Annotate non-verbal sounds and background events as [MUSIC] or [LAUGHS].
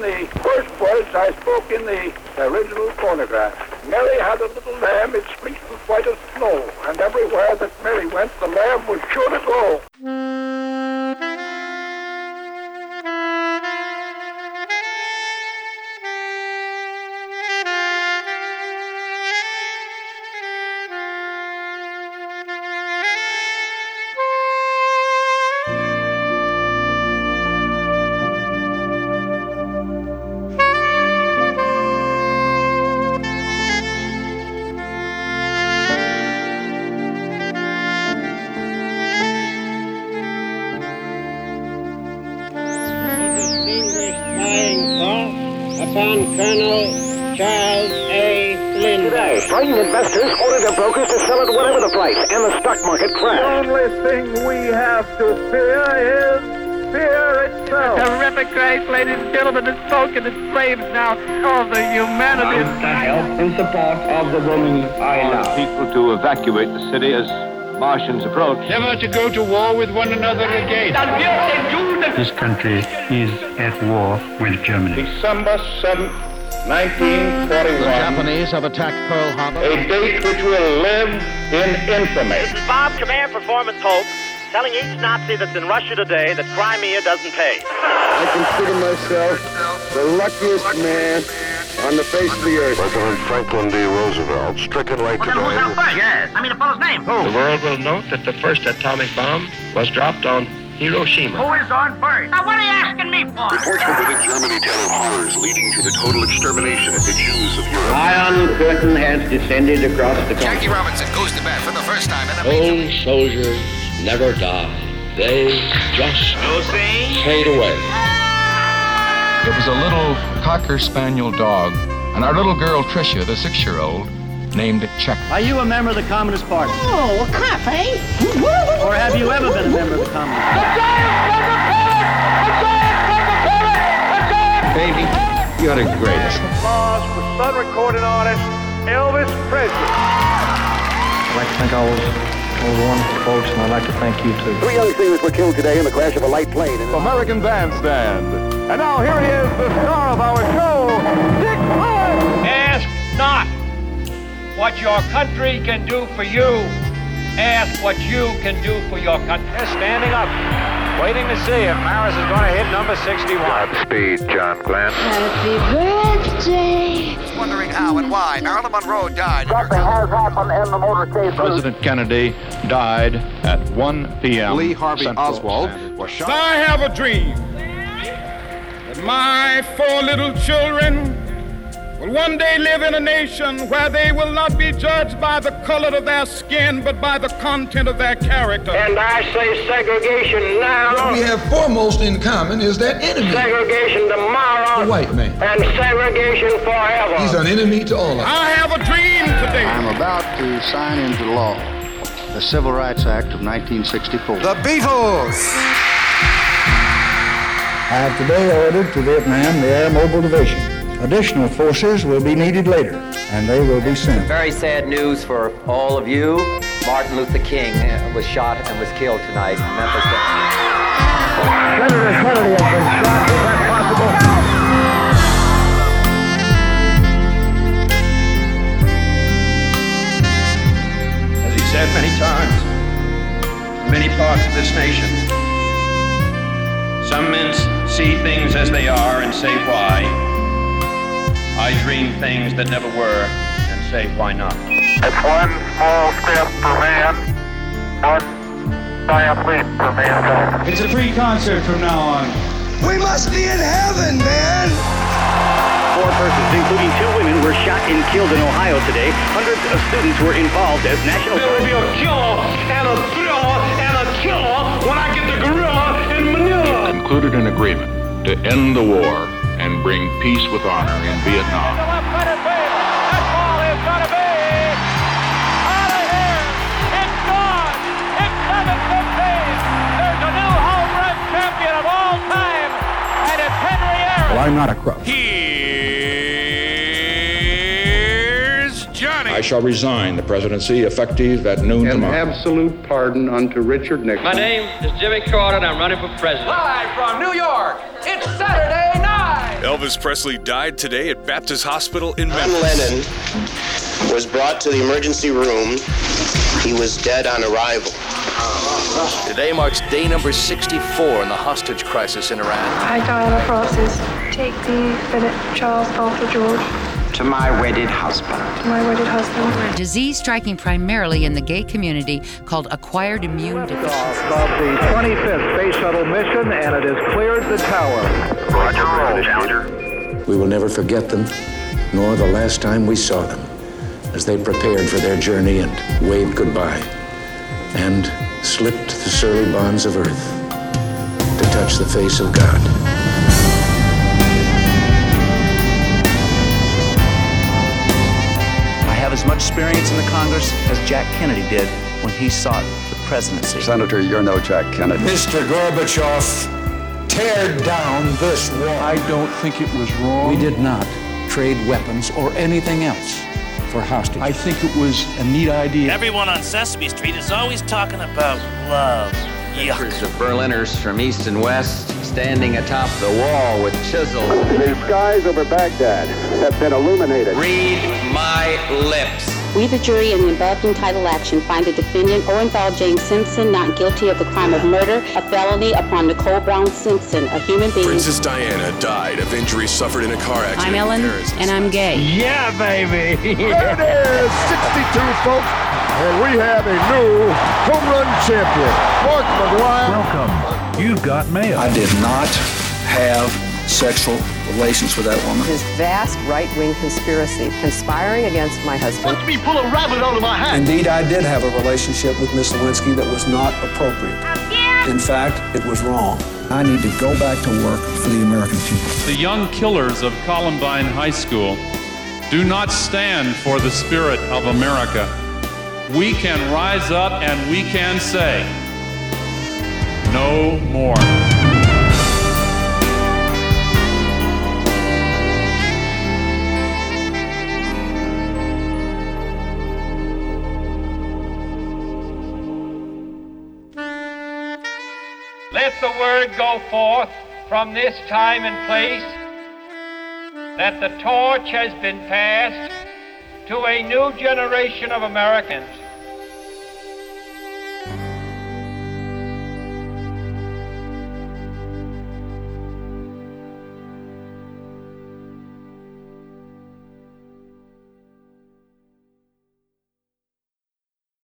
The first words I spoke in the original phonograph. Mary had a little lamb, its fleece was white as snow, and everywhere that Mary went, the lamb was sure to go. Upon Colonel Charles A. Lindbergh. Today, frightened investors ordered their brokers to sell at whatever the price, and the stock market crashed. The only thing we have to fear is fear itself. Terrific grace, ladies and gentlemen, the smoke and the flames now of the humanity. in support of the woman I love. people to evacuate the city as Martians approach. never to go to war with one another again. This country is at war with Germany. December 7th, 1941. The Japanese have attacked Pearl Harbor. A date which will live in infamy. This is Bob Command Performance Hope telling each Nazi that's in Russia today that Crimea doesn't pay. I consider myself the luckiest man on the face of the earth. President Franklin D. Roosevelt, stricken late today. Yes, I mean the fellow's name. Who? The world will note that the first atomic bomb was dropped on Hiroshima. Who is on first? Now what are you asking me for? Reports from within Germany tell of horrors leading to the total extermination of the Jews of Europe. Iron curtain has descended across the country. Jackie Robinson goes to bat for the first time in a Old soldiers never die. They just fade away. It was a little cocker spaniel dog, and our little girl Tricia, the six-year-old, named it Check. Are you a member of the Communist Party? Oh, a cafe? Eh? Or have you ever been a member of the Communist Party? Baby, you're the greatest. Applause for Sun recording artist Elvis Presley. I'd like to thank all those, all those wonderful folks, and I'd like to thank you too. Three young sailors were killed today in the crash of a light plane. In American Bandstand. And now here he is, the star of our show, Dick Clark. Ask not what your country can do for you. Ask what you can do for your country. They're standing up, waiting to see if Maris is going to hit number 61. Godspeed, John Glenn. Happy birthday. Wondering how and why Marilyn Monroe died. Something has happened in the motorcade. President Kennedy died at 1 p.m. Lee Harvey Central Oswald Standard was shot. I have a dream that my four little children will one day live in a nation where they will not be judged by the color of their skin, but by the content of their character. And I say segregation now, What we have foremost in common is that enemy, segregation tomorrow, the white man. and segregation forever. He's an enemy to all of us. I have a dream today. I'm about to sign into law the Civil Rights Act of 1964. The Beatles. I have today ordered to Vietnam the Air Mobile Division. Additional forces will be needed later, and they will be sent. Very sad news for all of you. Martin Luther King uh, was shot and was killed tonight in Memphis. Senator Kennedy has been shot. Is that possible? As he said many times, in many parts of this nation, some men see things as they are and say why. I dream things that never were and say why not. It's one small step for man, one giant leap for mankind. It's a free concert from now on. We must be in heaven, man. Four persons, including two women, were shot and killed in Ohio today. Hundreds of students were involved as national. There will be a killer and a thriller and a killer when I get the gorilla in Manila. concluded an agreement to end the war and bring peace with honor in Vietnam. That ball is going to be out of here. It's gone. It's 7-15. There's a new home run champion of all time, and it's Henry Aaron. Well, I'm not a crook. Here's Johnny. I shall resign the presidency effective at noon An tomorrow. absolute pardon unto Richard Nixon. My name is Jimmy Carter, and I'm running for president. Live from New York, it's Saturday night. Elvis Presley died today at Baptist Hospital in Memphis. John Lennon was brought to the emergency room. He was dead on arrival. Today marks day number 64 in the hostage crisis in Iran. I, Diana Frances, take thee, Philip, Charles, Arthur, George, To my wedded husband. to my wedded husband. A disease striking primarily in the gay community called acquired immune deficiency. Of the 25th Space Shuttle mission, and it has cleared the tower. Roger, roll, Challenger. We will never forget them, nor the last time we saw them, as they prepared for their journey and waved goodbye, and slipped the surly bonds of earth to touch the face of God. Have as much experience in the Congress as Jack Kennedy did when he sought the presidency. Senator, you're no Jack Kennedy. Mr. Gorbachev, tear down this wall. I don't think it was wrong. We did not trade weapons or anything else for hostages. I think it was a neat idea. Everyone on Sesame Street is always talking about love. Yuck. Pictures of Berliners from east and west standing atop the wall with chisels. The skies over Baghdad have been illuminated. Read my lips. We, the jury, in the above entitled action, find the defendant Orenthal James Simpson not guilty of the crime of murder, a felony upon Nicole Brown Simpson, a human being. Princess Diana died of injuries suffered in a car accident. I'm Ellen, in and I'm gay. Yeah, baby. [LAUGHS] There it is, 62, folks. And we have a new home run champion, Mark McGwire. Welcome. You've got mail. I did not have sexual relations with that woman. This vast right-wing conspiracy conspiring against my husband. me pull a rabbit out of my hat. Indeed, I did have a relationship with Miss Lewinsky that was not appropriate. In fact, it was wrong. I need to go back to work for the American people. The young killers of Columbine High School do not stand for the spirit of America. We can rise up and we can say, no more. Let the word go forth from this time and place that the torch has been passed to a new generation of Americans